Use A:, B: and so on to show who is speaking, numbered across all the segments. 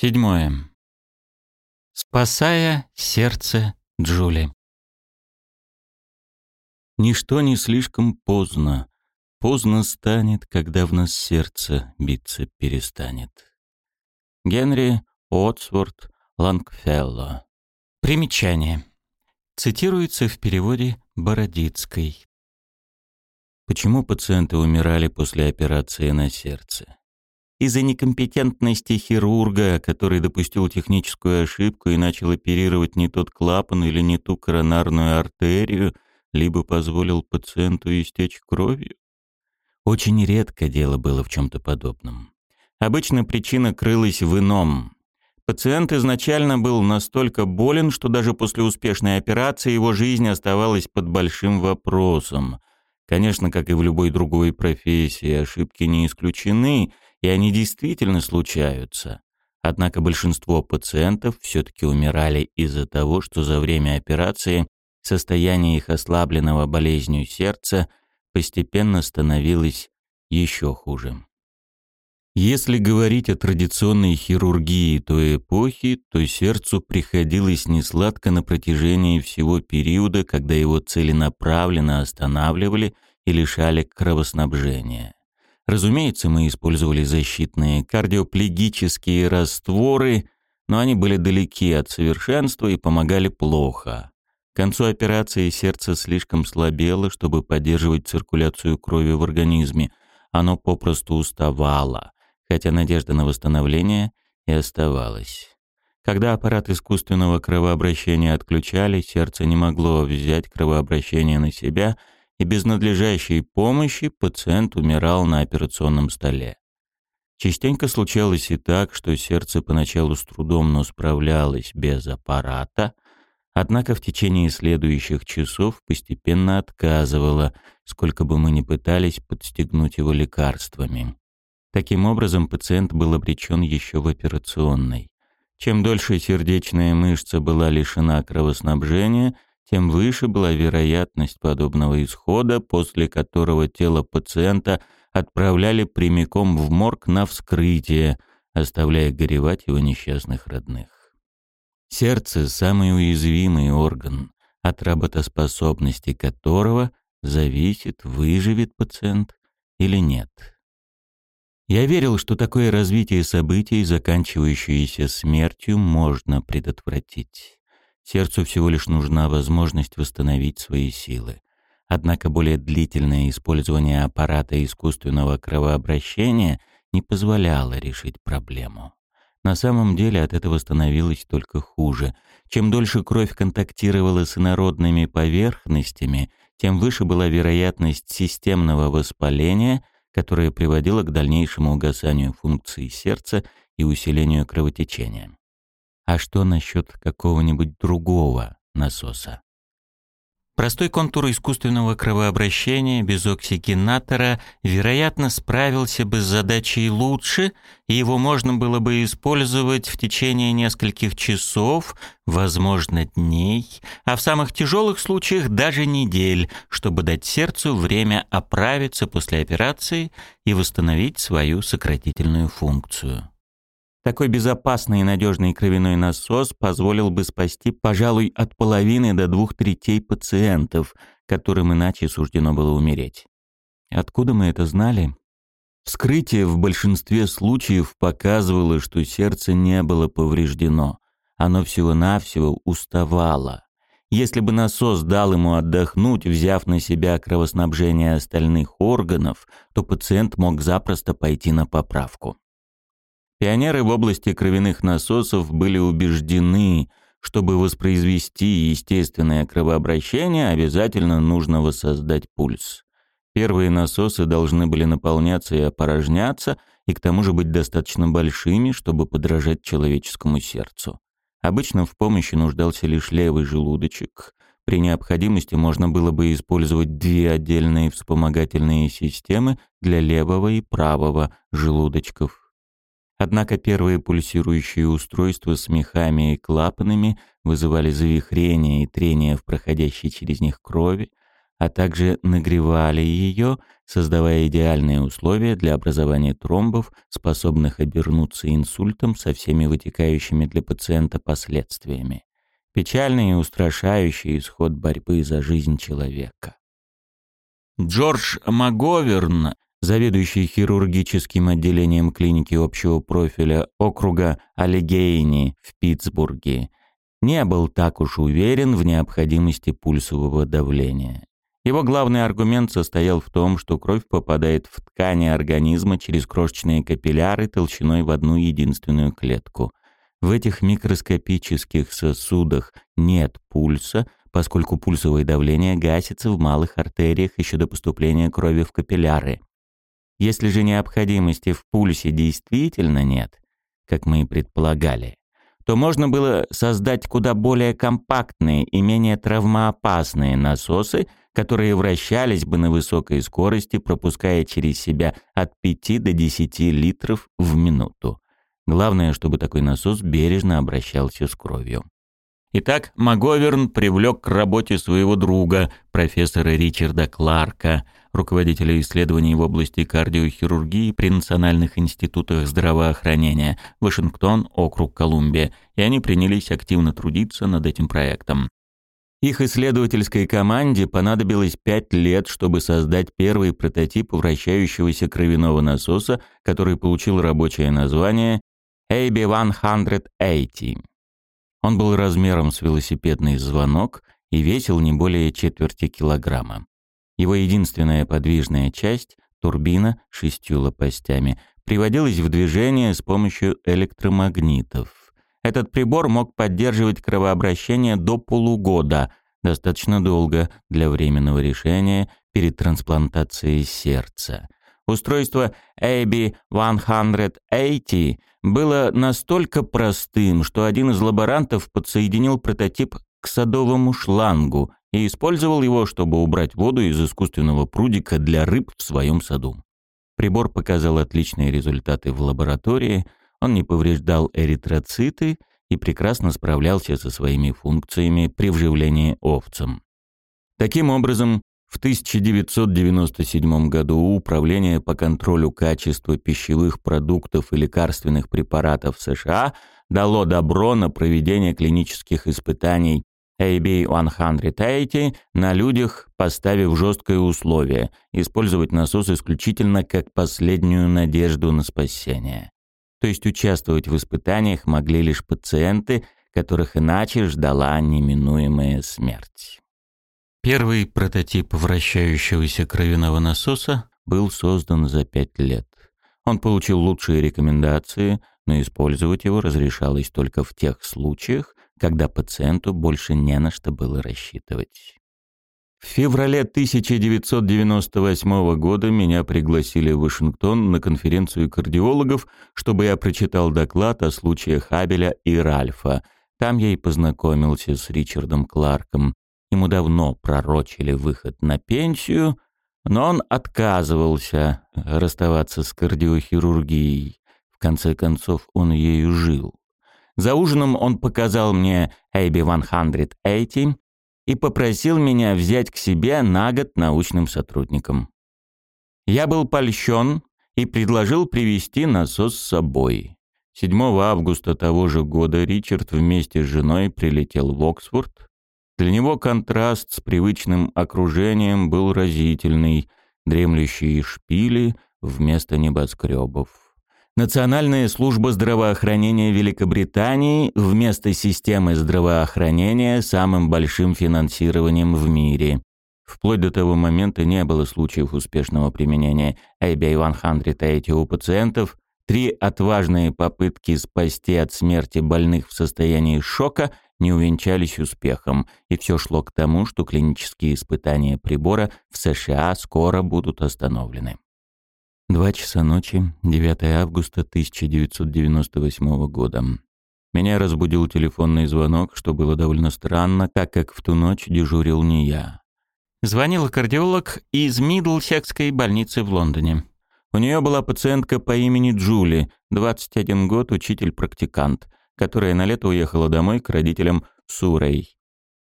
A: Седьмое. Спасая сердце Джули. Ничто не слишком поздно. Поздно станет, когда в нас сердце биться перестанет. Генри Уотсворт Лангфелло. Примечание. Цитируется в переводе Бородицкой. Почему пациенты умирали после операции на сердце? Из-за некомпетентности хирурга, который допустил техническую ошибку и начал оперировать не тот клапан или не ту коронарную артерию, либо позволил пациенту истечь кровью? Очень редко дело было в чем-то подобном. Обычно причина крылась в ином. Пациент изначально был настолько болен, что даже после успешной операции его жизнь оставалась под большим вопросом. Конечно, как и в любой другой профессии, ошибки не исключены, и они действительно случаются. Однако большинство пациентов все-таки умирали из-за того, что за время операции состояние их ослабленного болезнью сердца постепенно становилось еще хуже. Если говорить о традиционной хирургии той эпохи, то сердцу приходилось несладко на протяжении всего периода, когда его целенаправленно останавливали и лишали кровоснабжения. Разумеется, мы использовали защитные кардиоплегические растворы, но они были далеки от совершенства и помогали плохо. К концу операции сердце слишком слабело, чтобы поддерживать циркуляцию крови в организме. Оно попросту уставало хотя надежда на восстановление и оставалась. Когда аппарат искусственного кровообращения отключали, сердце не могло взять кровообращение на себя, и без надлежащей помощи пациент умирал на операционном столе. Частенько случалось и так, что сердце поначалу с трудом, но справлялось без аппарата, однако в течение следующих часов постепенно отказывало, сколько бы мы ни пытались подстегнуть его лекарствами. Таким образом, пациент был обречен еще в операционной. Чем дольше сердечная мышца была лишена кровоснабжения, тем выше была вероятность подобного исхода, после которого тело пациента отправляли прямиком в морг на вскрытие, оставляя горевать его несчастных родных. Сердце – самый уязвимый орган, от работоспособности которого зависит, выживет пациент или нет. Я верил, что такое развитие событий, заканчивающееся смертью, можно предотвратить. Сердцу всего лишь нужна возможность восстановить свои силы. Однако более длительное использование аппарата искусственного кровообращения не позволяло решить проблему. На самом деле от этого становилось только хуже. Чем дольше кровь контактировала с инородными поверхностями, тем выше была вероятность системного воспаления – которое приводило к дальнейшему угасанию функции сердца и усилению кровотечения. А что насчет какого-нибудь другого насоса? Простой контур искусственного кровообращения без оксигенатора, вероятно, справился бы с задачей лучше, и его можно было бы использовать в течение нескольких часов, возможно, дней, а в самых тяжелых случаях даже недель, чтобы дать сердцу время оправиться после операции и восстановить свою сократительную функцию. Такой безопасный и надежный кровяной насос позволил бы спасти, пожалуй, от половины до двух третей пациентов, которым иначе суждено было умереть. Откуда мы это знали? Вскрытие в большинстве случаев показывало, что сердце не было повреждено. Оно всего-навсего уставало. Если бы насос дал ему отдохнуть, взяв на себя кровоснабжение остальных органов, то пациент мог запросто пойти на поправку. Пионеры в области кровяных насосов были убеждены, чтобы воспроизвести естественное кровообращение, обязательно нужно воссоздать пульс. Первые насосы должны были наполняться и опорожняться, и к тому же быть достаточно большими, чтобы подражать человеческому сердцу. Обычно в помощи нуждался лишь левый желудочек. При необходимости можно было бы использовать две отдельные вспомогательные системы для левого и правого желудочков. Однако первые пульсирующие устройства с мехами и клапанами вызывали завихрение и трение в проходящей через них крови, а также нагревали ее, создавая идеальные условия для образования тромбов, способных обернуться инсультом со всеми вытекающими для пациента последствиями. Печальный и устрашающий исход борьбы за жизнь человека. Джордж Маговерн, заведующий хирургическим отделением клиники общего профиля округа Аллегейни в Питтсбурге, не был так уж уверен в необходимости пульсового давления. Его главный аргумент состоял в том, что кровь попадает в ткани организма через крошечные капилляры толщиной в одну единственную клетку. В этих микроскопических сосудах нет пульса, поскольку пульсовое давление гасится в малых артериях еще до поступления крови в капилляры. Если же необходимости в пульсе действительно нет, как мы и предполагали, то можно было создать куда более компактные и менее травмоопасные насосы, которые вращались бы на высокой скорости, пропуская через себя от 5 до 10 литров в минуту. Главное, чтобы такой насос бережно обращался с кровью. Итак, Маговерн привлек к работе своего друга, профессора Ричарда Кларка, руководителя исследований в области кардиохирургии при Национальных институтах здравоохранения, Вашингтон, округ Колумбия, и они принялись активно трудиться над этим проектом. Их исследовательской команде понадобилось пять лет, чтобы создать первый прототип вращающегося кровяного насоса, который получил рабочее название AB-180. Он был размером с велосипедный звонок и весил не более четверти килограмма. Его единственная подвижная часть, турбина шестью лопастями, приводилась в движение с помощью электромагнитов. Этот прибор мог поддерживать кровообращение до полугода, достаточно долго для временного решения перед трансплантацией сердца. Устройство AB-180 было настолько простым, что один из лаборантов подсоединил прототип к садовому шлангу и использовал его, чтобы убрать воду из искусственного прудика для рыб в своем саду. Прибор показал отличные результаты в лаборатории, он не повреждал эритроциты и прекрасно справлялся со своими функциями при вживлении овцам. Таким образом, в 1997 году Управление по контролю качества пищевых продуктов и лекарственных препаратов США дало добро на проведение клинических испытаний AB-180 на людях, поставив жесткое условие – использовать насос исключительно как последнюю надежду на спасение. То есть участвовать в испытаниях могли лишь пациенты, которых иначе ждала неминуемая смерть. Первый прототип вращающегося кровяного насоса был создан за пять лет. Он получил лучшие рекомендации, но использовать его разрешалось только в тех случаях, когда пациенту больше не на что было рассчитывать. В феврале 1998 года меня пригласили в Вашингтон на конференцию кардиологов, чтобы я прочитал доклад о случаях Абеля и Ральфа. Там я и познакомился с Ричардом Кларком. Ему давно пророчили выход на пенсию, но он отказывался расставаться с кардиохирургией. В конце концов, он ею жил. За ужином он показал мне AB-180 и попросил меня взять к себе на год научным сотрудником. Я был польщен и предложил привезти насос с собой. 7 августа того же года Ричард вместе с женой прилетел в Оксфорд. Для него контраст с привычным окружением был разительный, дремлющие шпили вместо небоскребов. Национальная служба здравоохранения Великобритании вместо системы здравоохранения самым большим финансированием в мире. Вплоть до того момента не было случаев успешного применения AB-100 у пациентов. Три отважные попытки спасти от смерти больных в состоянии шока не увенчались успехом, и все шло к тому, что клинические испытания прибора в США скоро будут остановлены. Два часа ночи, 9 августа 1998 года. Меня разбудил телефонный звонок, что было довольно странно, так как в ту ночь дежурил не я. Звонил кардиолог из Мидлсекской больницы в Лондоне. У нее была пациентка по имени Джули, 21 год, учитель-практикант, которая на лето уехала домой к родителям Сурей.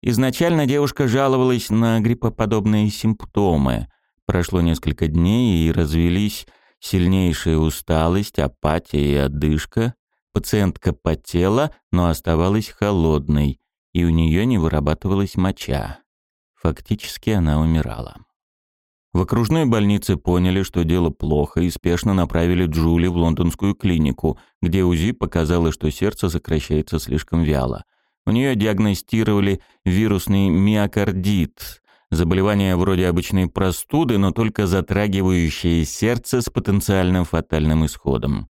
A: Изначально девушка жаловалась на гриппоподобные симптомы. Прошло несколько дней и развелись сильнейшая усталость, апатия и одышка. Пациентка потела, но оставалась холодной, и у нее не вырабатывалась моча. Фактически она умирала. В окружной больнице поняли, что дело плохо, и спешно направили Джули в лондонскую клинику, где УЗИ показало, что сердце сокращается слишком вяло. У нее диагностировали вирусный миокардит, заболевание вроде обычной простуды, но только затрагивающее сердце с потенциальным фатальным исходом.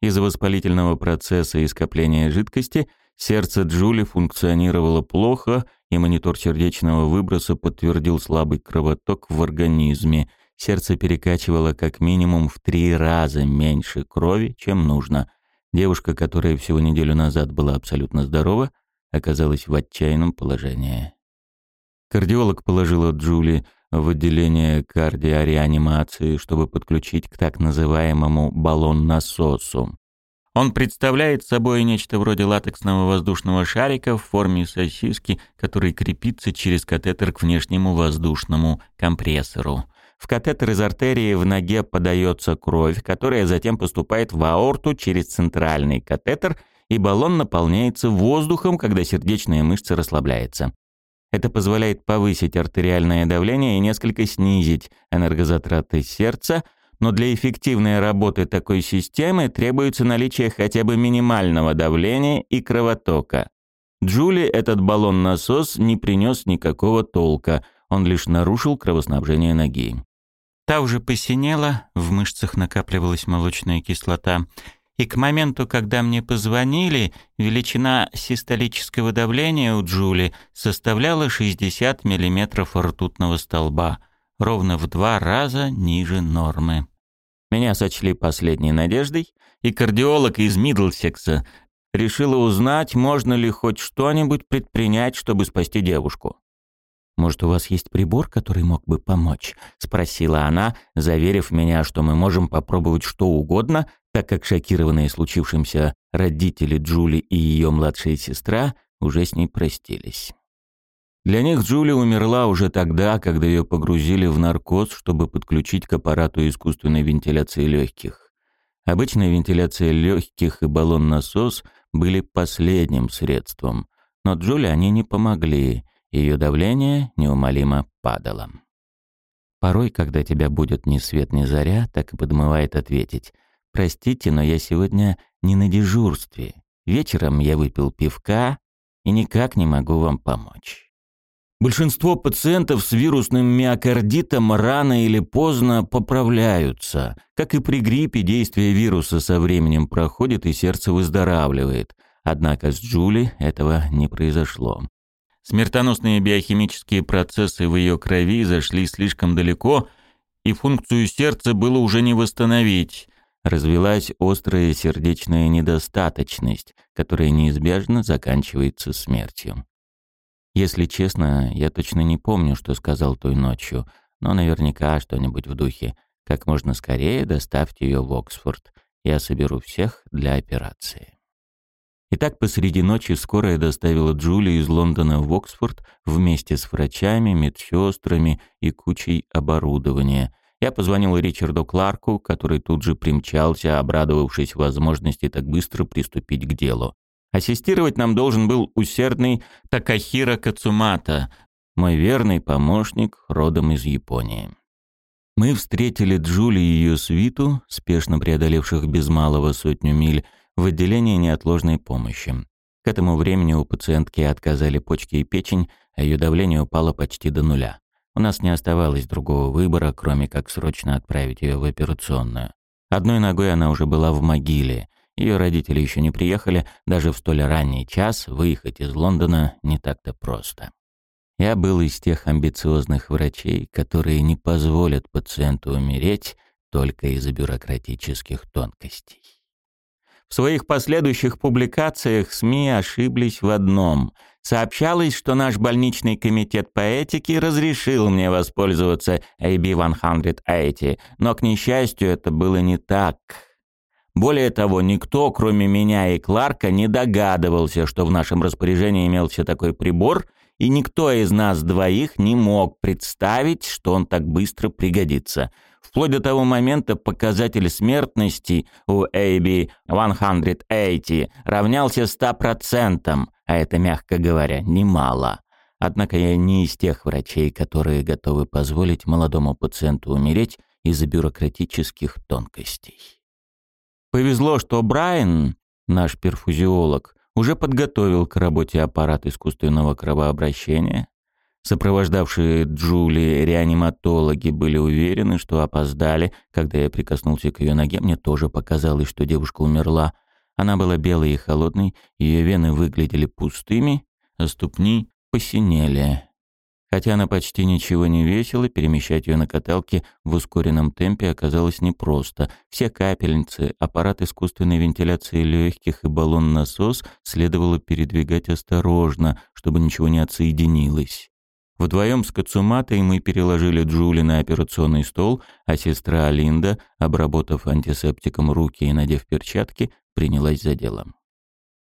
A: Из-за воспалительного процесса и скопления жидкости сердце Джули функционировало плохо, и монитор сердечного выброса подтвердил слабый кровоток в организме. Сердце перекачивало как минимум в три раза меньше крови, чем нужно. Девушка, которая всего неделю назад была абсолютно здорова, оказалась в отчаянном положении. Кардиолог положила Джули в отделение кардиореанимации, чтобы подключить к так называемому баллон-насосу. Он представляет собой нечто вроде латексного воздушного шарика в форме сосиски, который крепится через катетер к внешнему воздушному компрессору. В катетер из артерии в ноге подается кровь, которая затем поступает в аорту через центральный катетер, и баллон наполняется воздухом, когда сердечная мышца расслабляется. Это позволяет повысить артериальное давление и несколько снизить энергозатраты сердца, но для эффективной работы такой системы требуется наличие хотя бы минимального давления и кровотока. Джули этот баллон-насос не принес никакого толка, он лишь нарушил кровоснабжение ноги. Та уже посинела, в мышцах накапливалась молочная кислота, и к моменту, когда мне позвонили, величина систолического давления у Джули составляла 60 мм ртутного столба, ровно в два раза ниже нормы. Меня сочли последней надеждой, и кардиолог из Мидлсекса решила узнать, можно ли хоть что-нибудь предпринять, чтобы спасти девушку. «Может, у вас есть прибор, который мог бы помочь?» — спросила она, заверив меня, что мы можем попробовать что угодно, так как шокированные случившимся родители Джули и ее младшая сестра уже с ней простились. Для них Джули умерла уже тогда, когда ее погрузили в наркоз, чтобы подключить к аппарату искусственной вентиляции легких. Обычная вентиляция легких и баллон-насос были последним средством, но Джули они не помогли, ее давление неумолимо падало. Порой, когда тебя будет ни свет ни заря, так и подмывает ответить «Простите, но я сегодня не на дежурстве. Вечером я выпил пивка и никак не могу вам помочь». Большинство пациентов с вирусным миокардитом рано или поздно поправляются. Как и при гриппе, действие вируса со временем проходит и сердце выздоравливает. Однако с Джули этого не произошло. Смертоносные биохимические процессы в ее крови зашли слишком далеко, и функцию сердца было уже не восстановить. Развилась острая сердечная недостаточность, которая неизбежно заканчивается смертью. Если честно, я точно не помню, что сказал той ночью, но наверняка что-нибудь в духе «Как можно скорее доставьте ее в Оксфорд. Я соберу всех для операции». Итак, посреди ночи скорая доставила Джули из Лондона в Оксфорд вместе с врачами, медсестрами и кучей оборудования. Я позвонил Ричарду Кларку, который тут же примчался, обрадовавшись возможности так быстро приступить к делу. Ассистировать нам должен был усердный Такахира Кацумата, мой верный помощник, родом из Японии. Мы встретили Джули и ее свиту, спешно преодолевших без малого сотню миль, в отделении неотложной помощи. К этому времени у пациентки отказали почки и печень, а ее давление упало почти до нуля. У нас не оставалось другого выбора, кроме как срочно отправить ее в операционную. Одной ногой она уже была в могиле, ее родители еще не приехали, даже в столь ранний час выехать из Лондона не так-то просто. Я был из тех амбициозных врачей, которые не позволят пациенту умереть только из-за бюрократических тонкостей. В своих последующих публикациях СМИ ошиблись в одном. Сообщалось, что наш больничный комитет по этике разрешил мне воспользоваться AB-180, но, к несчастью, это было не так. Более того, никто, кроме меня и Кларка, не догадывался, что в нашем распоряжении имелся такой прибор, и никто из нас двоих не мог представить, что он так быстро пригодится. Вплоть до того момента показатель смертности у AB 180 равнялся 100%, а это, мягко говоря, немало. Однако я не из тех врачей, которые готовы позволить молодому пациенту умереть из-за бюрократических тонкостей. Повезло, что Брайан, наш перфузиолог, уже подготовил к работе аппарат искусственного кровообращения. Сопровождавшие Джули реаниматологи были уверены, что опоздали. Когда я прикоснулся к ее ноге, мне тоже показалось, что девушка умерла. Она была белой и холодной, ее вены выглядели пустыми, а ступни посинели. Хотя она почти ничего не весила, перемещать ее на каталке в ускоренном темпе оказалось непросто. Все капельницы, аппарат искусственной вентиляции легких и баллон-насос следовало передвигать осторожно, чтобы ничего не отсоединилось. Вдвоем с Кацуматой мы переложили Джули на операционный стол, а сестра Алинда, обработав антисептиком руки и надев перчатки, принялась за делом.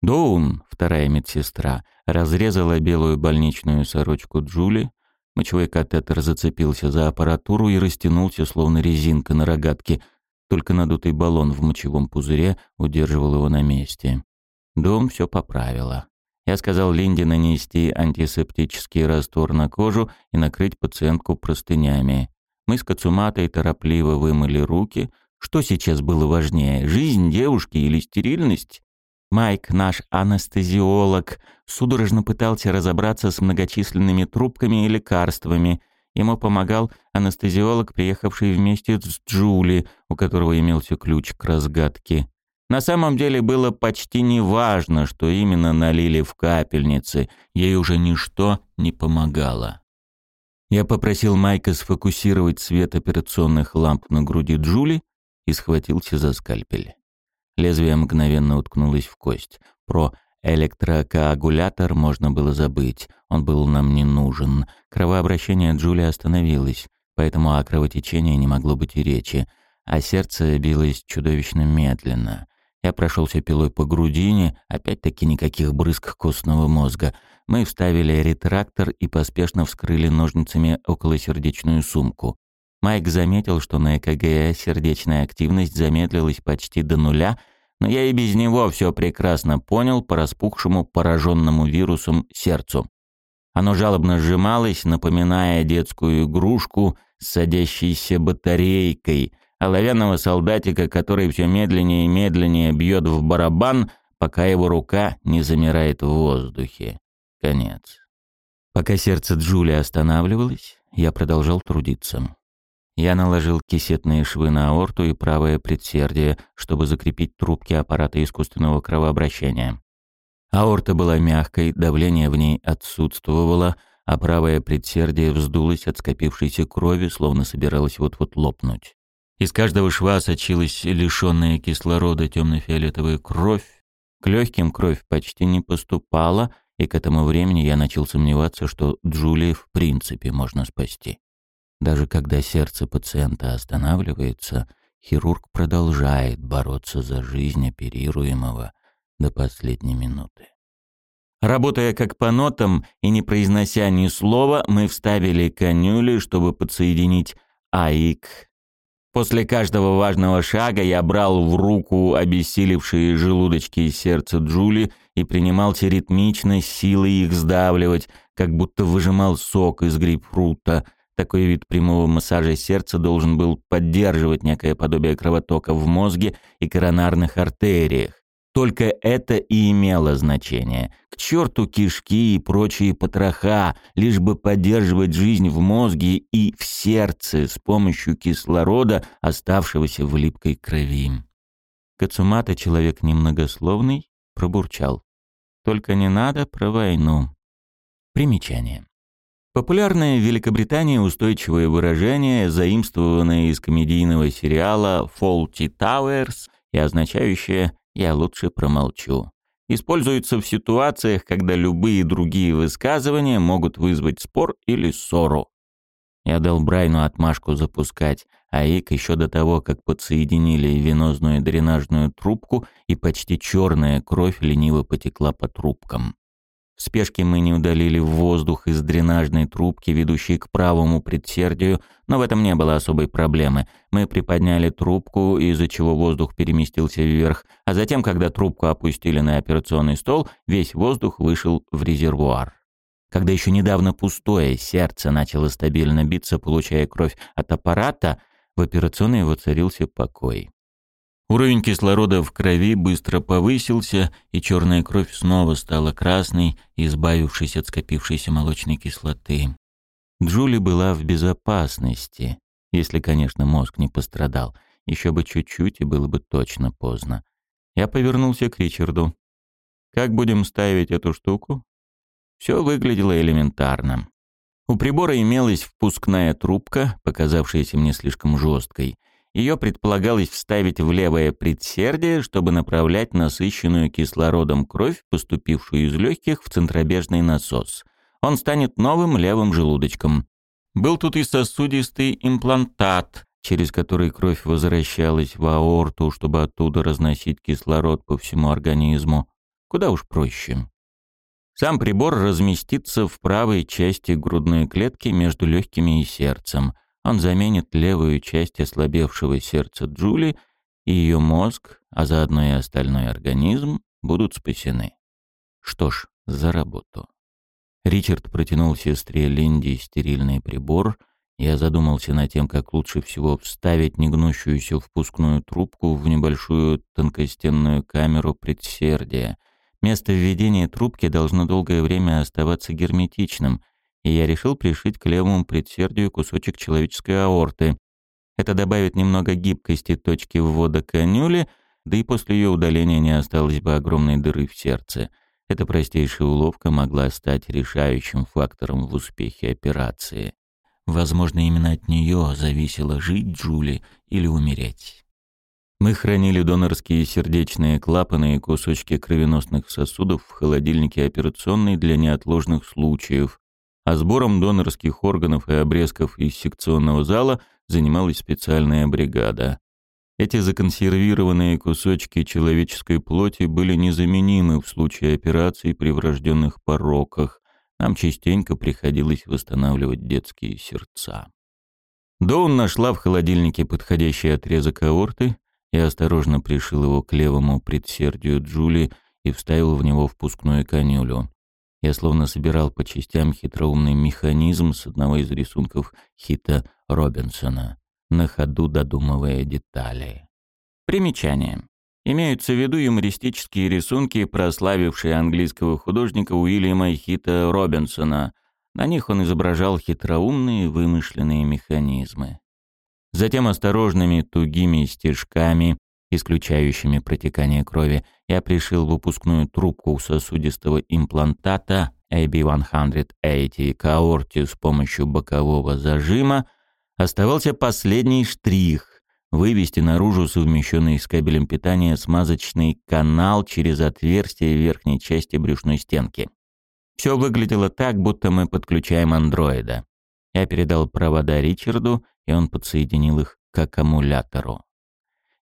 A: Доун, вторая медсестра, разрезала белую больничную сорочку Джули, мочевой катетер зацепился за аппаратуру и растянулся, словно резинка на рогатке, только надутый баллон в мочевом пузыре удерживал его на месте. Дом все поправила. Я сказал Линде нанести антисептический раствор на кожу и накрыть пациентку простынями. Мы с Кацуматой торопливо вымыли руки. Что сейчас было важнее, жизнь девушки или стерильность? Майк, наш анестезиолог, судорожно пытался разобраться с многочисленными трубками и лекарствами. Ему помогал анестезиолог, приехавший вместе с Джули, у которого имелся ключ к разгадке. На самом деле было почти неважно, что именно налили в капельницы, ей уже ничто не помогало. Я попросил Майка сфокусировать свет операционных ламп на груди Джули и схватился за скальпель. Лезвие мгновенно уткнулось в кость. Про электрокоагулятор можно было забыть. Он был нам не нужен. Кровообращение Джули остановилось, поэтому о кровотечении не могло быть и речи. А сердце билось чудовищно медленно. Я прошелся пилой по грудине, опять-таки никаких брызг костного мозга. Мы вставили ретрактор и поспешно вскрыли ножницами околосердечную сумку. Майк заметил, что на ЭКГ сердечная активность замедлилась почти до нуля, но я и без него все прекрасно понял по распухшему, пораженному вирусом сердцу. Оно жалобно сжималось, напоминая детскую игрушку с садящейся батарейкой, оловянного солдатика, который все медленнее и медленнее бьет в барабан, пока его рука не замирает в воздухе. Конец. Пока сердце Джули останавливалось, я продолжал трудиться. Я наложил кисетные швы на аорту и правое предсердие, чтобы закрепить трубки аппарата искусственного кровообращения. Аорта была мягкой, давление в ней отсутствовало, а правое предсердие вздулось от скопившейся крови, словно собиралось вот-вот лопнуть. Из каждого шва сочилась лишенная кислорода темно-фиолетовая кровь. К легким кровь почти не поступала, и к этому времени я начал сомневаться, что Джулии в принципе можно спасти. Даже когда сердце пациента останавливается, хирург продолжает бороться за жизнь оперируемого до последней минуты. Работая как по нотам и не произнося ни слова, мы вставили канюли, чтобы подсоединить АИК. После каждого важного шага я брал в руку обессилевшие желудочки и сердце Джули и принимался ритмично силой их сдавливать, как будто выжимал сок из грейпфрута, такой вид прямого массажа сердца должен был поддерживать некое подобие кровотока в мозге и коронарных артериях. Только это и имело значение. К черту кишки и прочие потроха, лишь бы поддерживать жизнь в мозге и в сердце с помощью кислорода, оставшегося в липкой крови. Кацумата, человек немногословный, пробурчал. «Только не надо про войну». Примечание. Популярное в Великобритании устойчивое выражение, заимствованное из комедийного сериала «Faulty Towers» и означающее «я лучше промолчу». Используется в ситуациях, когда любые другие высказывания могут вызвать спор или ссору. Я дал Брайну отмашку запускать, а Ик еще до того, как подсоединили венозную дренажную трубку, и почти черная кровь лениво потекла по трубкам. В спешке мы не удалили воздух из дренажной трубки, ведущей к правому предсердию, но в этом не было особой проблемы. Мы приподняли трубку, из-за чего воздух переместился вверх, а затем, когда трубку опустили на операционный стол, весь воздух вышел в резервуар. Когда еще недавно пустое сердце начало стабильно биться, получая кровь от аппарата, в операционной воцарился покой. Уровень кислорода в крови быстро повысился, и черная кровь снова стала красной, избавившись от скопившейся молочной кислоты. Джули была в безопасности, если, конечно, мозг не пострадал. Еще бы чуть-чуть, и было бы точно поздно. Я повернулся к Ричарду. «Как будем ставить эту штуку?» Все выглядело элементарно. У прибора имелась впускная трубка, показавшаяся мне слишком жесткой — ее предполагалось вставить в левое предсердие, чтобы направлять насыщенную кислородом кровь, поступившую из легких, в центробежный насос. Он станет новым левым желудочком. Был тут и сосудистый имплантат, через который кровь возвращалась в аорту, чтобы оттуда разносить кислород по всему организму. Куда уж проще. Сам прибор разместится в правой части грудной клетки между легкими и сердцем – он заменит левую часть ослабевшего сердца Джули, и ее мозг, а заодно и остальной организм, будут спасены. Что ж, за работу. Ричард протянул сестре Линди стерильный прибор. Я задумался над тем, как лучше всего вставить негнущуюся впускную трубку в небольшую тонкостенную камеру предсердия. Место введения трубки должно долгое время оставаться герметичным — и я решил пришить к левому предсердию кусочек человеческой аорты. Это добавит немного гибкости точки ввода канюли, да и после ее удаления не осталось бы огромной дыры в сердце. Эта простейшая уловка могла стать решающим фактором в успехе операции. Возможно, именно от нее зависело жить Джули или умереть. Мы хранили донорские сердечные клапаны и кусочки кровеносных сосудов в холодильнике операционной для неотложных случаев, а сбором донорских органов и обрезков из секционного зала занималась специальная бригада. Эти законсервированные кусочки человеческой плоти были незаменимы в случае операций при врожденных пороках. Нам частенько приходилось восстанавливать детские сердца. Доун нашла в холодильнике подходящий отрезок аорты и осторожно пришил его к левому предсердию Джули и вставил в него впускную канюлю. Я словно собирал по частям хитроумный механизм с одного из рисунков Хита Робинсона, на ходу додумывая детали. Примечание. Имеются в виду юмористические рисунки, прославившие английского художника Уильяма Хита Робинсона. На них он изображал хитроумные вымышленные механизмы. Затем осторожными тугими стежками исключающими протекание крови, я пришил выпускную трубку сосудистого имплантата AB-180 к аорте с помощью бокового зажима, оставался последний штрих — вывести наружу совмещенный с кабелем питания смазочный канал через отверстие верхней части брюшной стенки. Все выглядело так, будто мы подключаем андроида. Я передал провода Ричарду, и он подсоединил их к аккумулятору.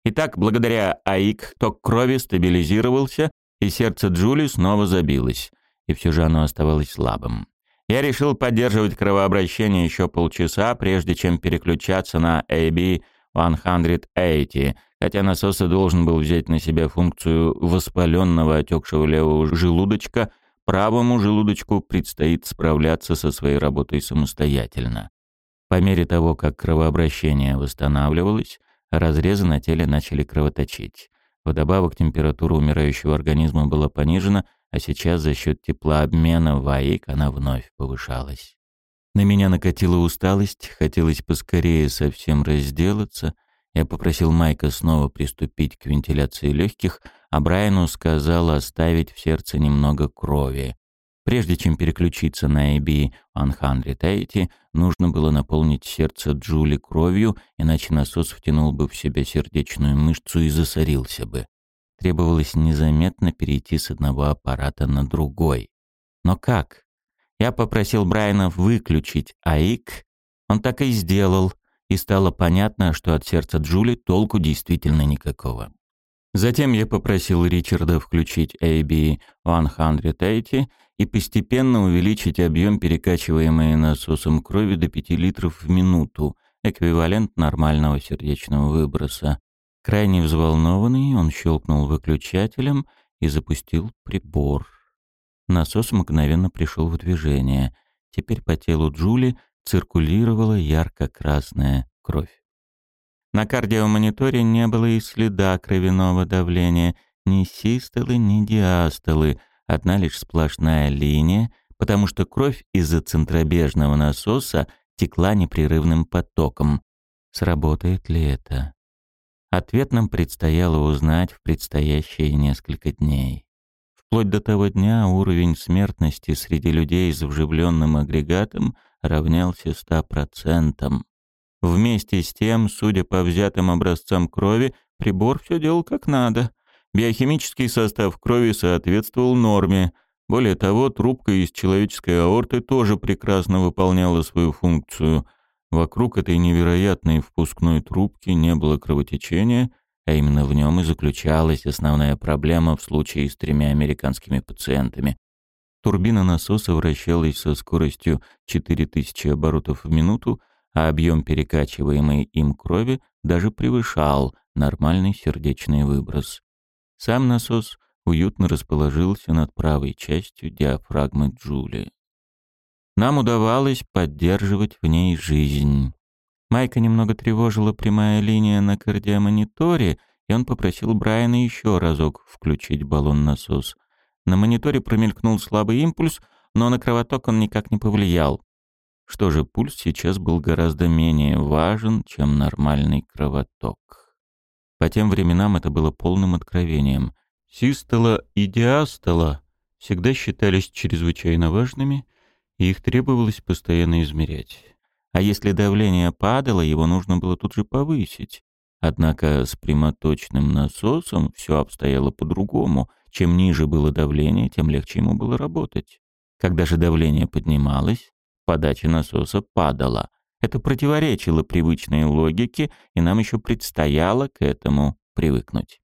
A: Итак, благодаря АИК ток крови стабилизировался, и сердце Джули снова забилось. И все же оно оставалось слабым. Я решил поддерживать кровообращение еще полчаса, прежде чем переключаться на AB-180, хотя насос и должен был взять на себя функцию воспаленного отекшего левого желудочка, правому желудочку предстоит справляться со своей работой самостоятельно. По мере того, как кровообращение восстанавливалось, Разрезы на теле начали кровоточить. Вдобавок температура умирающего организма была понижена, а сейчас за счет теплообмена в АИК она вновь повышалась. На меня накатила усталость, хотелось поскорее совсем разделаться. Я попросил Майка снова приступить к вентиляции легких, а Брайану сказал оставить в сердце немного крови. Прежде чем переключиться на AB-180, нужно было наполнить сердце Джули кровью, иначе насос втянул бы в себя сердечную мышцу и засорился бы. Требовалось незаметно перейти с одного аппарата на другой. Но как? Я попросил Брайана выключить АИК. Он так и сделал, и стало понятно, что от сердца Джули толку действительно никакого. Затем я попросил Ричарда включить AB 180 и постепенно увеличить объем перекачиваемой насосом крови до 5 литров в минуту, эквивалент нормального сердечного выброса. Крайне взволнованный, он щелкнул выключателем и запустил прибор. Насос мгновенно пришел в движение. Теперь по телу Джули циркулировала ярко-красная кровь. На кардиомониторе не было и следа кровяного давления, ни систолы, ни диастолы, одна лишь сплошная линия, потому что кровь из-за центробежного насоса текла непрерывным потоком. Сработает ли это? Ответ нам предстояло узнать в предстоящие несколько дней. Вплоть до того дня уровень смертности среди людей с вживленным агрегатом равнялся 100%. Вместе с тем, судя по взятым образцам крови, прибор все делал как надо. Биохимический состав крови соответствовал норме. Более того, трубка из человеческой аорты тоже прекрасно выполняла свою функцию. Вокруг этой невероятной впускной трубки не было кровотечения, а именно в нем и заключалась основная проблема в случае с тремя американскими пациентами. Турбина насоса вращалась со скоростью 4000 оборотов в минуту, а объем перекачиваемой им крови даже превышал нормальный сердечный выброс. Сам насос уютно расположился над правой частью диафрагмы Джули. Нам удавалось поддерживать в ней жизнь. Майка немного тревожила прямая линия на кардиомониторе, и он попросил Брайана еще разок включить баллон-насос. На мониторе промелькнул слабый импульс, но на кровоток он никак не повлиял. Что же, пульс сейчас был гораздо менее важен, чем нормальный кровоток. По тем временам это было полным откровением. Систола и диастола всегда считались чрезвычайно важными, и их требовалось постоянно измерять. А если давление падало, его нужно было тут же повысить. Однако с прямоточным насосом все обстояло по-другому. Чем ниже было давление, тем легче ему было работать. Когда же давление поднималось, подача насоса падала. Это противоречило привычной логике, и нам еще предстояло к этому привыкнуть.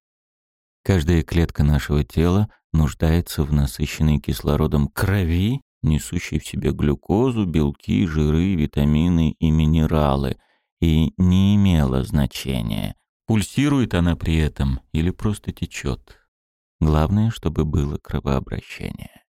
A: Каждая клетка нашего тела нуждается в насыщенной кислородом крови, несущей в себе глюкозу, белки, жиры, витамины и минералы, и не имела значения, пульсирует она при этом или просто течет. Главное, чтобы было кровообращение.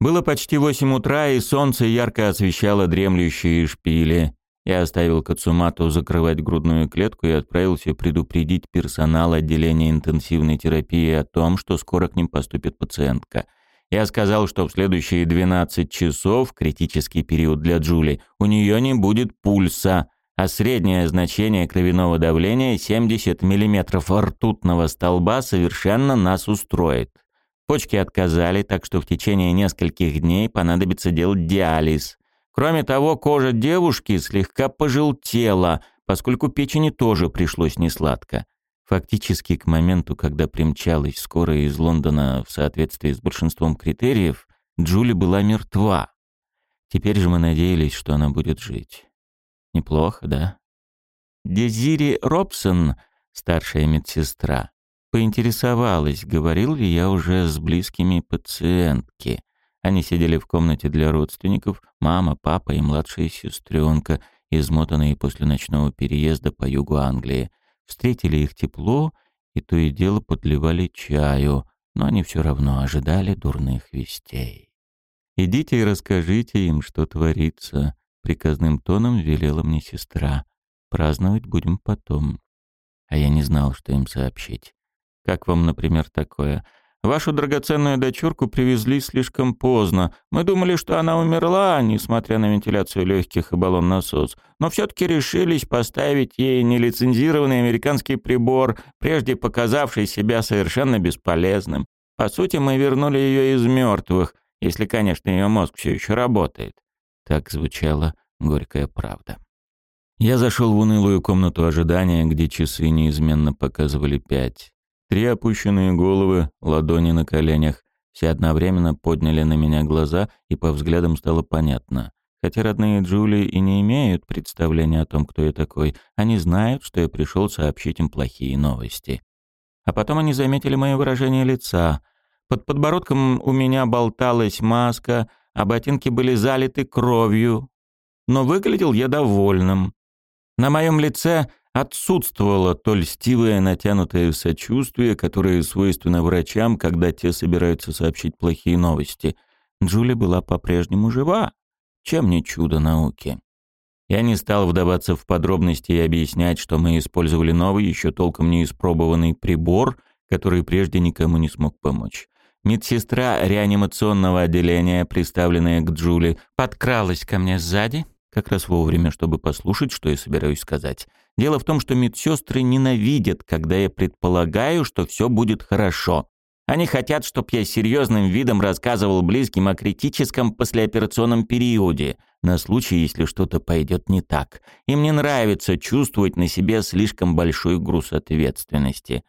A: Было почти восемь утра, и солнце ярко освещало дремлющие шпили. Я оставил Кацумату закрывать грудную клетку и отправился предупредить персонал отделения интенсивной терапии о том, что скоро к ним поступит пациентка. Я сказал, что в следующие 12 часов, критический период для Джули, у нее не будет пульса, а среднее значение кровяного давления 70 мм ртутного столба совершенно нас устроит. Почки отказали, так что в течение нескольких дней понадобится делать диализ. Кроме того, кожа девушки слегка пожелтела, поскольку печени тоже пришлось несладко. Фактически к моменту, когда примчалась скорая из Лондона в соответствии с большинством критериев, Джули была мертва. Теперь же мы надеялись, что она будет жить. Неплохо, да? Дезири Робсон, старшая медсестра, Поинтересовалась, говорил ли я уже с близкими пациентки. Они сидели в комнате для родственников, мама, папа и младшая сестренка, измотанные после ночного переезда по югу Англии. Встретили их тепло и то и дело подливали чаю, но они все равно ожидали дурных вестей. «Идите и расскажите им, что творится», — приказным тоном велела мне сестра. «Праздновать будем потом». А я не знал, что им сообщить. Как вам, например, такое? Вашу драгоценную дочурку привезли слишком поздно. Мы думали, что она умерла, несмотря на вентиляцию легких и баллон-насос. Но все-таки решились поставить ей нелицензированный американский прибор, прежде показавший себя совершенно бесполезным. По сути, мы вернули ее из мертвых, если, конечно, ее мозг все еще работает. Так звучала горькая правда. Я зашел в унылую комнату ожидания, где часы неизменно показывали пять. Три опущенные головы, ладони на коленях. Все одновременно подняли на меня глаза, и по взглядам стало понятно. Хотя родные Джули и не имеют представления о том, кто я такой, они знают, что я пришел сообщить им плохие новости. А потом они заметили мое выражение лица. Под подбородком у меня болталась маска, а ботинки были залиты кровью. Но выглядел я довольным. На моем лице отсутствовало то льстивое натянутое сочувствие, которое свойственно врачам, когда те собираются сообщить плохие новости. Джули была по-прежнему жива. Чем не чудо науки? Я не стал вдаваться в подробности и объяснять, что мы использовали новый, еще толком не испробованный прибор, который прежде никому не смог помочь. Медсестра реанимационного отделения, приставленная к Джули, подкралась ко мне сзади, как раз вовремя, чтобы послушать, что я собираюсь сказать. Дело в том, что медсестры ненавидят, когда я предполагаю, что все будет хорошо. Они хотят, чтобы я серьезным видом рассказывал близким о критическом послеоперационном периоде, на случай, если что-то пойдет не так. Им не нравится чувствовать на себе слишком большой груз ответственности.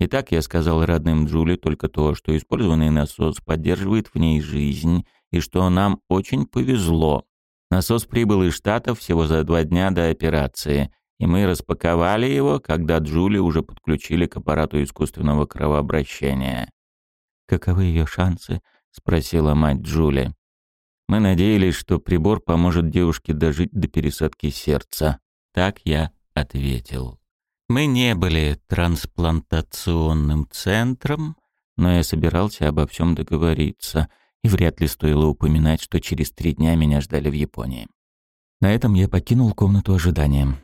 A: Итак, я сказал родным Джули только то, что использованный насос поддерживает в ней жизнь, и что нам очень повезло. Насос прибыл из Штатов всего за два дня до операции, и мы распаковали его, когда Джули уже подключили к аппарату искусственного кровообращения. «Каковы ее шансы?» — спросила мать Джули. Мы надеялись, что прибор поможет девушке дожить до пересадки сердца. Так я ответил. Мы не были трансплантационным центром, но я собирался обо всем договориться, и вряд ли стоило упоминать, что через три дня меня ждали в Японии. На этом я покинул комнату ожидания.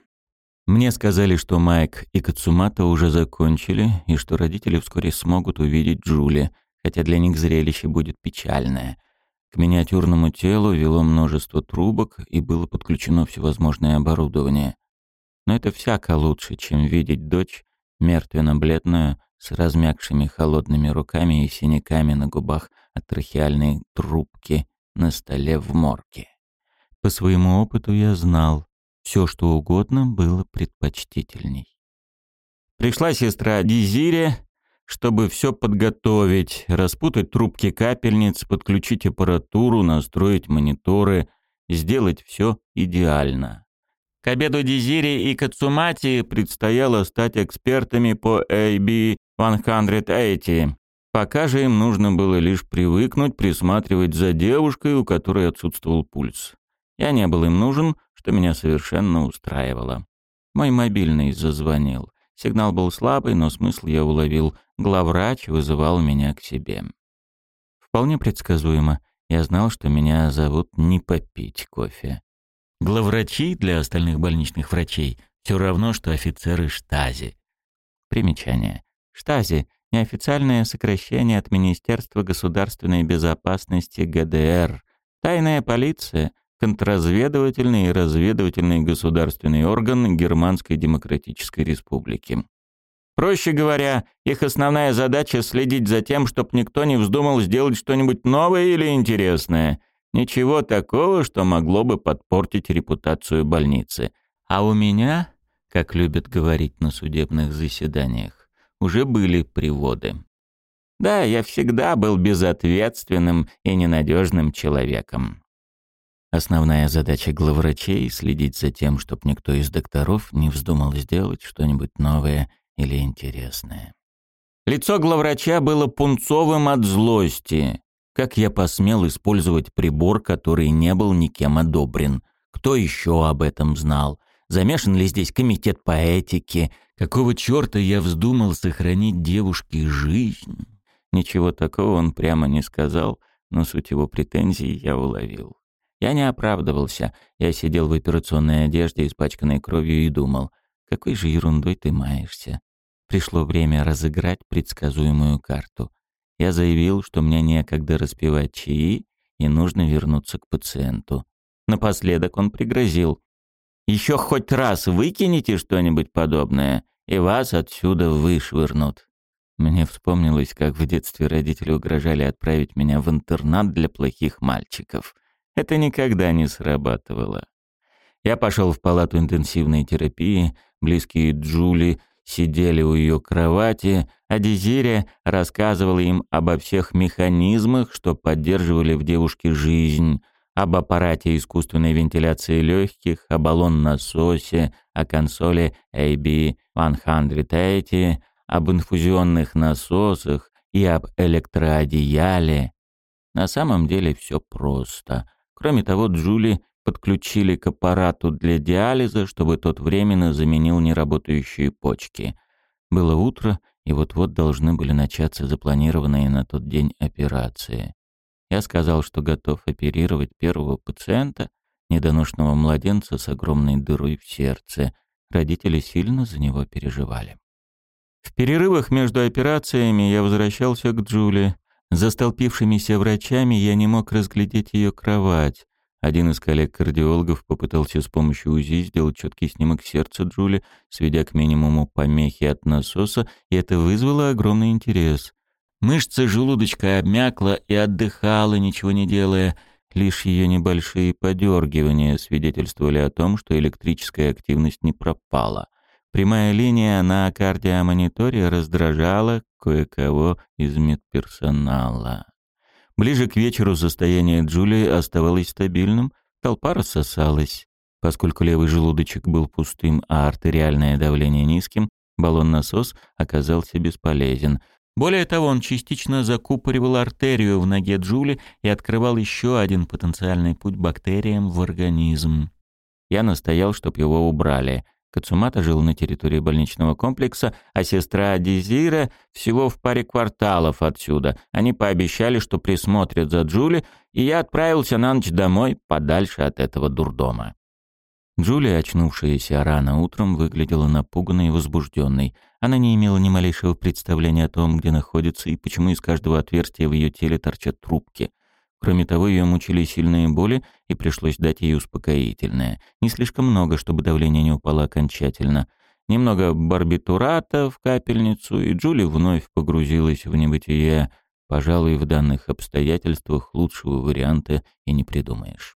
A: Мне сказали, что Майк и Кацумата уже закончили, и что родители вскоре смогут увидеть Джули — хотя для них зрелище будет печальное. К миниатюрному телу вело множество трубок и было подключено всевозможное оборудование. Но это всяко лучше, чем видеть дочь, мертвенно-бледную, с размягшими холодными руками и синяками на губах от трахеальной трубки на столе в морге. По своему опыту я знал, все что угодно было предпочтительней. Пришла сестра Дизире чтобы все подготовить, распутать трубки капельниц, подключить аппаратуру, настроить мониторы, сделать все идеально. К обеду Дизири и Кацумати предстояло стать экспертами по AB-180. Пока же им нужно было лишь привыкнуть присматривать за девушкой, у которой отсутствовал пульс. Я не был им нужен, что меня совершенно устраивало. Мой мобильный зазвонил. Сигнал был слабый, но смысл я уловил. Главврач вызывал меня к себе. Вполне предсказуемо. Я знал, что меня зовут не попить кофе. Главврачи для остальных больничных врачей все равно, что офицеры штази. Примечание. Штази — неофициальное сокращение от Министерства государственной безопасности ГДР. Тайная полиция — контрразведывательный и разведывательный государственный орган Германской Демократической Республики. Проще говоря, их основная задача следить за тем, чтобы никто не вздумал сделать что-нибудь новое или интересное. Ничего такого, что могло бы подпортить репутацию больницы. А у меня, как любят говорить на судебных заседаниях, уже были приводы. Да, я всегда был безответственным и ненадежным человеком. Основная задача главврачей — следить за тем, чтобы никто из докторов не вздумал сделать что-нибудь новое или интересное. Лицо главврача было пунцовым от злости. Как я посмел использовать прибор, который не был никем одобрен? Кто еще об этом знал? Замешан ли здесь комитет по этике? Какого черта я вздумал сохранить девушке жизнь? Ничего такого он прямо не сказал, но суть его претензий я уловил. Я не оправдывался. Я сидел в операционной одежде, испачканной кровью, и думал, какой же ерундой ты маешься. Пришло время разыграть предсказуемую карту. Я заявил, что мне некогда распивать чаи, и нужно вернуться к пациенту. Напоследок он пригрозил. «Еще хоть раз выкинете что-нибудь подобное, и вас отсюда вышвырнут». Мне вспомнилось, как в детстве родители угрожали отправить меня в интернат для плохих мальчиков — это никогда не срабатывало. Я пошел в палату интенсивной терапии, близкие Джули сидели у ее кровати, а Дезирия рассказывала им обо всех механизмах, что поддерживали в девушке жизнь, об аппарате искусственной вентиляции легких, о баллон-насосе, о консоли AB-180, об инфузионных насосах и об электроодеяле. На самом деле все просто. Кроме того, Джули подключили к аппарату для диализа, чтобы тот временно заменил неработающие почки. Было утро, и вот-вот должны были начаться запланированные на тот день операции. Я сказал, что готов оперировать первого пациента, недоношенного младенца с огромной дырой в сердце. Родители сильно за него переживали. В перерывах между операциями я возвращался к Джули. За столпившимися врачами я не мог разглядеть ее кровать. Один из коллег-кардиологов попытался с помощью УЗИ сделать четкий снимок сердца Джули, сведя к минимуму помехи от насоса, и это вызвало огромный интерес. Мышца желудочка обмякла и отдыхала, ничего не делая. Лишь ее небольшие подергивания свидетельствовали о том, что электрическая активность не пропала. Прямая линия на кардиомониторе раздражала кое-кого из медперсонала. Ближе к вечеру состояние Джулии оставалось стабильным, толпа рассосалась. Поскольку левый желудочек был пустым, а артериальное давление низким, баллон-насос оказался бесполезен. Более того, он частично закупоривал артерию в ноге Джули и открывал еще один потенциальный путь бактериям в организм. Я настоял, чтобы его убрали — Кацумата жил на территории больничного комплекса, а сестра Дезира всего в паре кварталов отсюда. Они пообещали, что присмотрят за Джули, и я отправился на ночь домой, подальше от этого дурдома. Джулия, очнувшаяся рано утром, выглядела напуганной и возбужденной. Она не имела ни малейшего представления о том, где находится и почему из каждого отверстия в ее теле торчат трубки — Кроме того, ее мучили сильные боли, и пришлось дать ей успокоительное. Не слишком много, чтобы давление не упало окончательно. Немного барбитурата в капельницу, и Джули вновь погрузилась в небытие. Пожалуй, в данных обстоятельствах лучшего варианта и не придумаешь.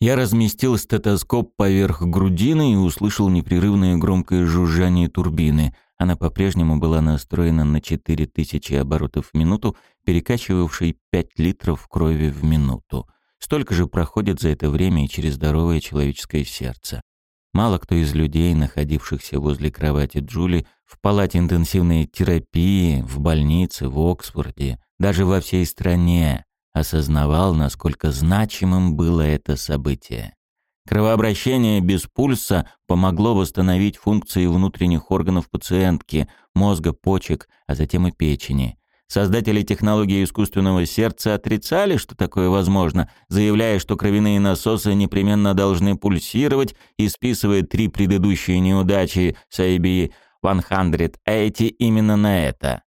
A: Я разместил стетоскоп поверх грудины и услышал непрерывное громкое жужжание турбины — она по-прежнему была настроена на 4000 оборотов в минуту, перекачивавшей 5 литров крови в минуту. Столько же проходит за это время и через здоровое человеческое сердце. Мало кто из людей, находившихся возле кровати Джули, в палате интенсивной терапии, в больнице, в Оксфорде, даже во всей стране, осознавал, насколько значимым было это событие. Кровообращение без пульса помогло восстановить функции внутренних органов пациентки, мозга, почек, а затем и печени. Создатели технологии искусственного сердца отрицали, что такое возможно, заявляя, что кровяные насосы непременно должны пульсировать и списывая три предыдущие неудачи с AB 180 именно на это.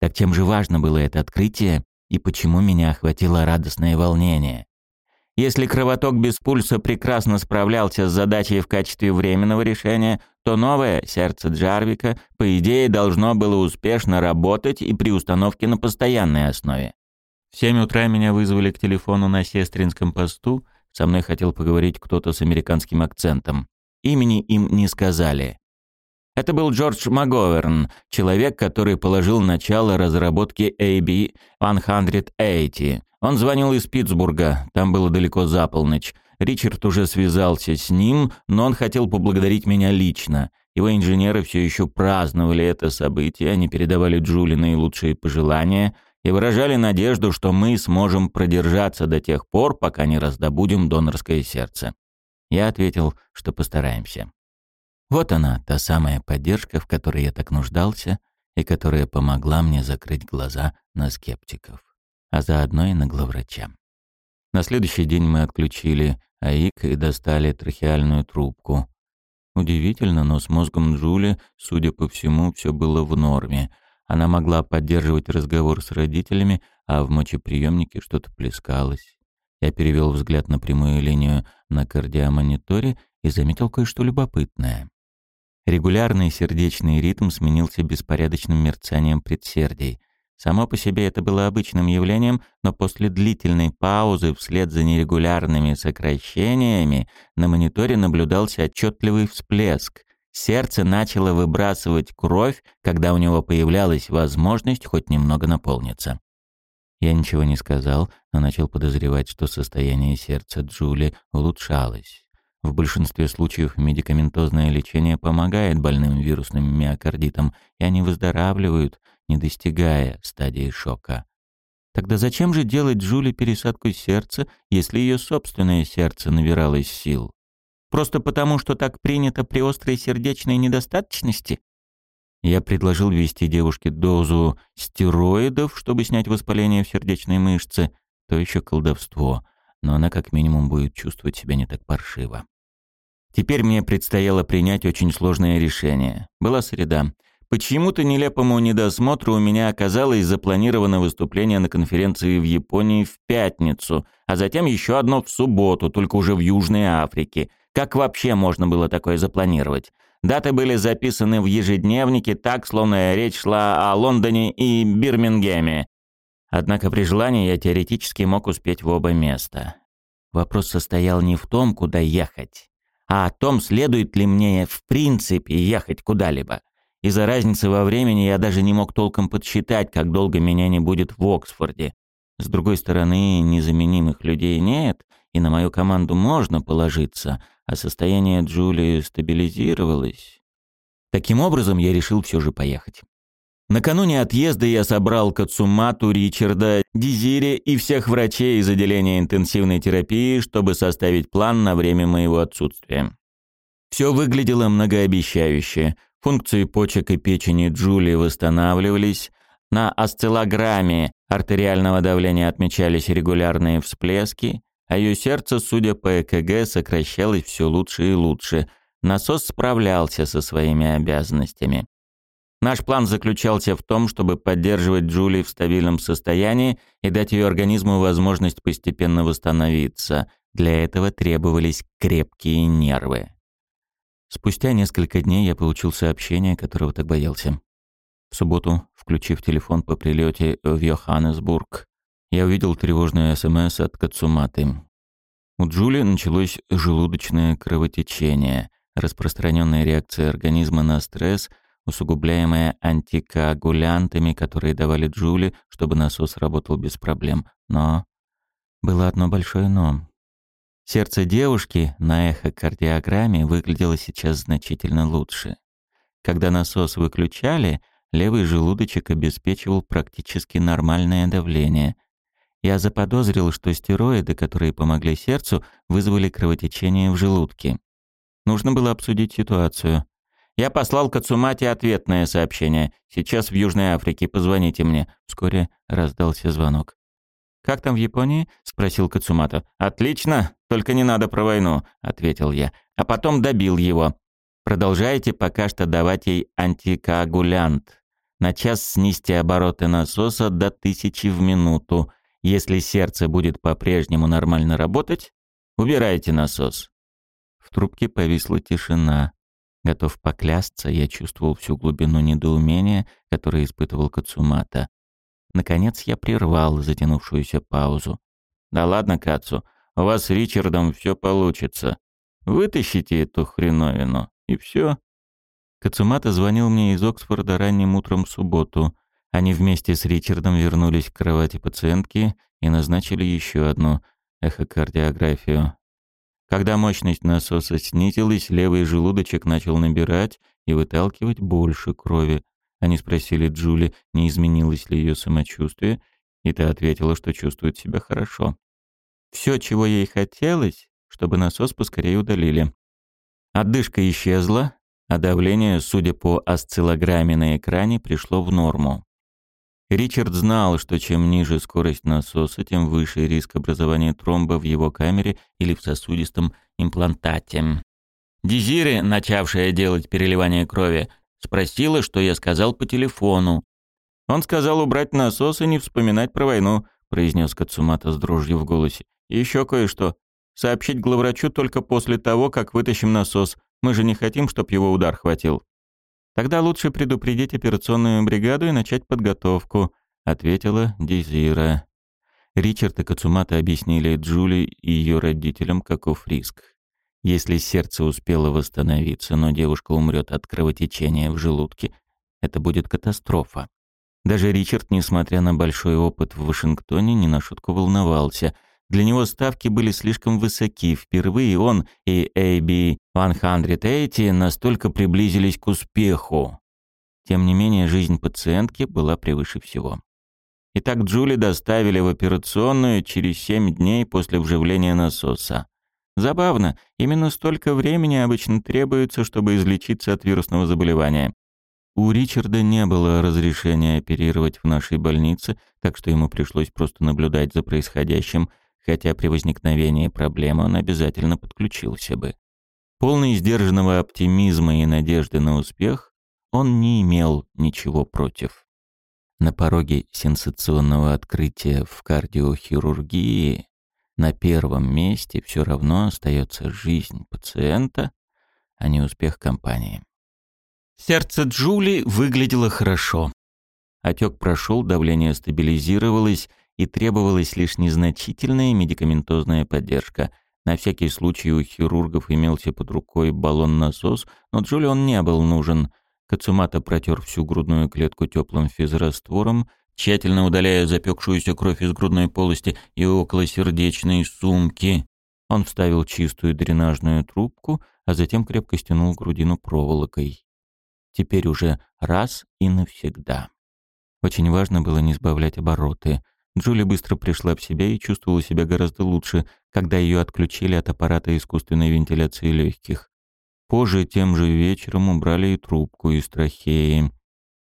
A: Так чем же важно было это открытие и почему меня охватило радостное волнение? Если кровоток без пульса прекрасно справлялся с задачей в качестве временного решения, то новое сердце Джарвика, по идее, должно было успешно работать и при установке на постоянной основе. В семь утра меня вызвали к телефону на сестринском посту. Со мной хотел поговорить кто-то с американским акцентом. Имени им не сказали. Это был Джордж МакГоверн, человек, который положил начало разработке AB-180. Он звонил из Питтсбурга, там было далеко за полночь. Ричард уже связался с ним, но он хотел поблагодарить меня лично. Его инженеры все еще праздновали это событие, они передавали Джули наилучшие пожелания и выражали надежду, что мы сможем продержаться до тех пор, пока не раздобудем донорское сердце. Я ответил, что постараемся. Вот она, та самая поддержка, в которой я так нуждался и которая помогла мне закрыть глаза на скептиков а заодно и на главврача. На следующий день мы отключили АИК и достали трахеальную трубку. Удивительно, но с мозгом Джули, судя по всему, все было в норме. Она могла поддерживать разговор с родителями, а в мочеприемнике что-то плескалось. Я перевел взгляд на прямую линию на кардиомониторе и заметил кое-что любопытное. Регулярный сердечный ритм сменился беспорядочным мерцанием предсердий — Само по себе это было обычным явлением, но после длительной паузы вслед за нерегулярными сокращениями на мониторе наблюдался отчетливый всплеск. Сердце начало выбрасывать кровь, когда у него появлялась возможность хоть немного наполниться. Я ничего не сказал, но начал подозревать, что состояние сердца Джули улучшалось. В большинстве случаев медикаментозное лечение помогает больным вирусным миокардитам, и они выздоравливают, не достигая стадии шока. Тогда зачем же делать Джули пересадку сердца, если ее собственное сердце набиралось сил? Просто потому, что так принято при острой сердечной недостаточности? Я предложил ввести девушке дозу стероидов, чтобы снять воспаление в сердечной мышце. То еще колдовство, но она как минимум будет чувствовать себя не так паршиво. Теперь мне предстояло принять очень сложное решение. Была среда. Почему-то нелепому недосмотру у меня оказалось запланировано выступление на конференции в Японии в пятницу, а затем еще одно в субботу, только уже в Южной Африке. Как вообще можно было такое запланировать? Даты были записаны в ежедневнике так, словно речь шла о Лондоне и Бирмингеме. Однако при желании я теоретически мог успеть в оба места. Вопрос состоял не в том, куда ехать, а о том, следует ли мне в принципе ехать куда-либо. Из-за разницы во времени я даже не мог толком подсчитать, как долго меня не будет в Оксфорде. С другой стороны, незаменимых людей нет, и на мою команду можно положиться, а состояние Джулии стабилизировалось. Таким образом, я решил все же поехать. Накануне отъезда я собрал Кацумату, Ричарда, Дизири и всех врачей из отделения интенсивной терапии, чтобы составить план на время моего отсутствия. Все выглядело многообещающе. Функции почек и печени Джулии восстанавливались. На осциллограмме артериального давления отмечались регулярные всплески а ее сердце, судя по ЭКГ, сокращалось все лучше и лучше. Насос справлялся со своими обязанностями. Наш план заключался в том, чтобы поддерживать Джули в стабильном состоянии и дать ее организму возможность постепенно восстановиться. Для этого требовались крепкие нервы. Спустя несколько дней я получил сообщение, которого так боялся. В субботу, включив телефон по прилете в Йоханнесбург, я увидел тревожное СМС от Кацуматы. У Джули началось желудочное кровотечение, распространенная реакция организма на стресс, усугубляемая антикоагулянтами, которые давали Джули, чтобы насос работал без проблем. Но было одно большое «но». Сердце девушки на эхокардиограмме выглядело сейчас значительно лучше. Когда насос выключали, левый желудочек обеспечивал практически нормальное давление, я заподозрил, что стероиды, которые помогли сердцу, вызвали кровотечение в желудке. Нужно было обсудить ситуацию. Я послал Кацумате ответное сообщение. «Сейчас в Южной Африке, позвоните мне». Вскоре раздался звонок. «Как там в Японии?» — спросил Кацумата. «Отлично, только не надо про войну», — ответил я. А потом добил его. «Продолжайте пока что давать ей антикоагулянт. На час снизьте обороты насоса до тысячи в минуту. Если сердце будет по-прежнему нормально работать, убирайте насос. В трубке повисла тишина. Готов поклясться, я чувствовал всю глубину недоумения, которое испытывал Кацумата. Наконец я прервал затянувшуюся паузу. «Да ладно, Кацу, у вас с Ричардом все получится. Вытащите эту хреновину, и все». Кацумата звонил мне из Оксфорда ранним утром в субботу. Они вместе с Ричардом вернулись к кровати пациентки и назначили еще одну эхокардиографию. Когда мощность насоса снизилась, левый желудочек начал набирать и выталкивать больше крови. Они спросили Джули, не изменилось ли ее самочувствие, и та ответила, что чувствует себя хорошо. Все, чего ей хотелось, чтобы насос поскорее удалили. Отдышка исчезла, а давление, судя по осциллограмме на экране, пришло в норму. Ричард знал, что чем ниже скорость насоса, тем выше риск образования тромба в его камере или в сосудистом имплантате. Дизири, начавшая делать переливание крови, спросила, что я сказал по телефону. «Он сказал убрать насос и не вспоминать про войну», произнес Кацумата с дрожью в голосе. «И еще кое-что. Сообщить главврачу только после того, как вытащим насос. Мы же не хотим, чтобы его удар хватил». Тогда лучше предупредить операционную бригаду и начать подготовку, ответила Дезира. Ричард и Кацумата объяснили Джули и ее родителям, каков риск. Если сердце успело восстановиться, но девушка умрет от кровотечения в желудке, это будет катастрофа. Даже Ричард, несмотря на большой опыт в Вашингтоне, не на шутку волновался. Для него ставки были слишком высоки. Впервые он и AB 180 настолько приблизились к успеху. Тем не менее, жизнь пациентки была превыше всего. Итак, Джули доставили в операционную через 7 дней после вживления насоса. Забавно, именно столько времени обычно требуется, чтобы излечиться от вирусного заболевания. У Ричарда не было разрешения оперировать в нашей больнице, так что ему пришлось просто наблюдать за происходящим, хотя при возникновении проблемы он обязательно подключился бы. Полный сдержанного оптимизма и надежды на успех, он не имел ничего против. На пороге сенсационного открытия в кардиохирургии на первом месте все равно остается жизнь пациента, а не успех компании. Сердце Джули выглядело хорошо. Отек прошел, давление стабилизировалось, и требовалась лишь незначительная медикаментозная поддержка. На всякий случай у хирургов имелся под рукой баллон-насос, но Джули он не был нужен. Кацумата протер всю грудную клетку теплым физраствором, тщательно удаляя запекшуюся кровь из грудной полости и околосердечной сумки. Он вставил чистую дренажную трубку, а затем крепко стянул грудину проволокой. Теперь уже раз и навсегда. Очень важно было не сбавлять обороты. Джули быстро пришла в себя и чувствовала себя гораздо лучше, когда ее отключили от аппарата искусственной вентиляции легких. Позже, тем же вечером, убрали и трубку из трахеи.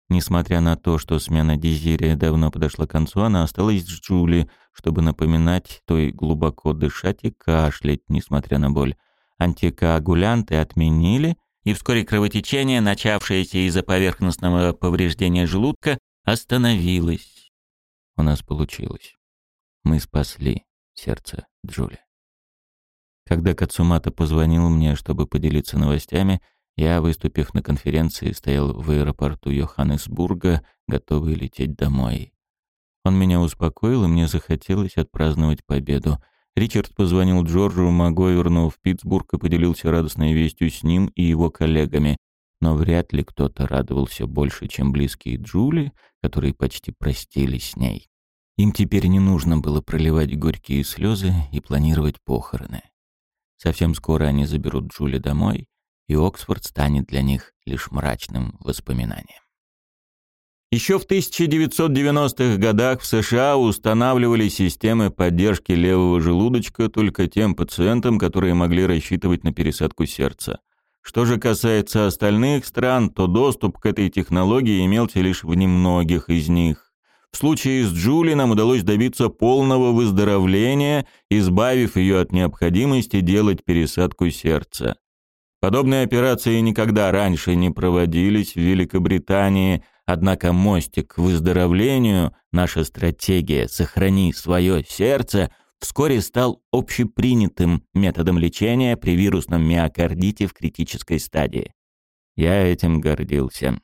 A: Несмотря на то, что смена Дезирия давно подошла к концу, она осталась с Джули, чтобы напоминать той глубоко дышать и кашлять, несмотря на боль. Антикоагулянты отменили, и вскоре кровотечение, начавшееся из-за поверхностного повреждения желудка, остановилось. У нас получилось. Мы спасли сердце Джули. Когда Кацумата позвонил мне, чтобы поделиться новостями, я, выступив на конференции, стоял в аэропорту Йоханнесбурга, готовый лететь домой. Он меня успокоил, и мне захотелось отпраздновать победу. Ричард позвонил Джорджу Маговерну в Питтсбург и поделился радостной вестью с ним и его коллегами. Но вряд ли кто-то радовался больше, чем близкие Джули, которые почти простились с ней. Им теперь не нужно было проливать горькие слезы и планировать похороны. Совсем скоро они заберут Джули домой, и Оксфорд станет для них лишь мрачным воспоминанием. Еще в 1990-х годах в США устанавливали системы поддержки левого желудочка только тем пациентам, которые могли рассчитывать на пересадку сердца. Что же касается остальных стран, то доступ к этой технологии имелся лишь в немногих из них. В случае с Джули нам удалось добиться полного выздоровления, избавив ее от необходимости делать пересадку сердца. Подобные операции никогда раньше не проводились в Великобритании, однако мостик к выздоровлению, наша стратегия «сохрани свое сердце» вскоре стал общепринятым методом лечения при вирусном миокардите в критической стадии. Я этим гордился.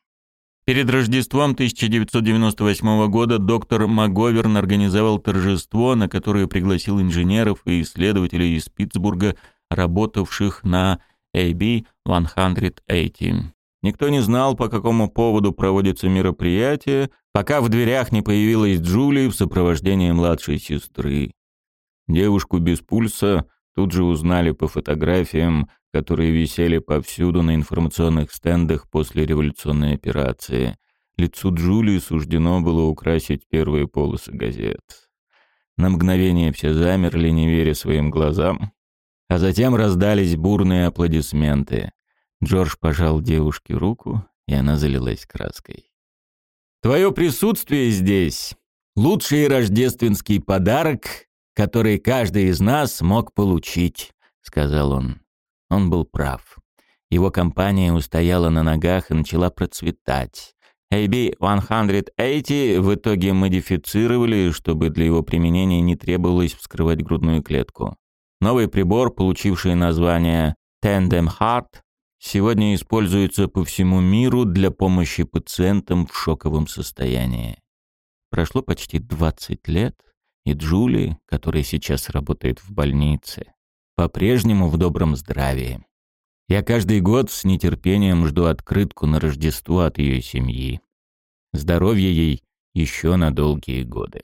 A: Перед Рождеством 1998 года доктор Маговерн организовал торжество, на которое пригласил инженеров и исследователей из Питтсбурга, работавших на AB-180. Никто не знал, по какому поводу проводится мероприятие, пока в дверях не появилась Джули в сопровождении младшей сестры. Девушку без пульса тут же узнали по фотографиям, которые висели повсюду на информационных стендах после революционной операции. Лицу Джулии суждено было украсить первые полосы газет. На мгновение все замерли, не веря своим глазам, а затем раздались бурные аплодисменты. Джордж пожал девушке руку, и она залилась краской. «Твое присутствие здесь — лучший рождественский подарок, который каждый из нас мог получить», — сказал он. Он был прав. Его компания устояла на ногах и начала процветать. AB-180 в итоге модифицировали, чтобы для его применения не требовалось вскрывать грудную клетку. Новый прибор, получивший название Tandem Heart, сегодня используется по всему миру для помощи пациентам в шоковом состоянии. Прошло почти 20 лет, и Джули, которая сейчас работает в больнице, по-прежнему в добром здравии. Я каждый год с нетерпением жду открытку на Рождество от ее семьи. Здоровья ей еще на долгие годы.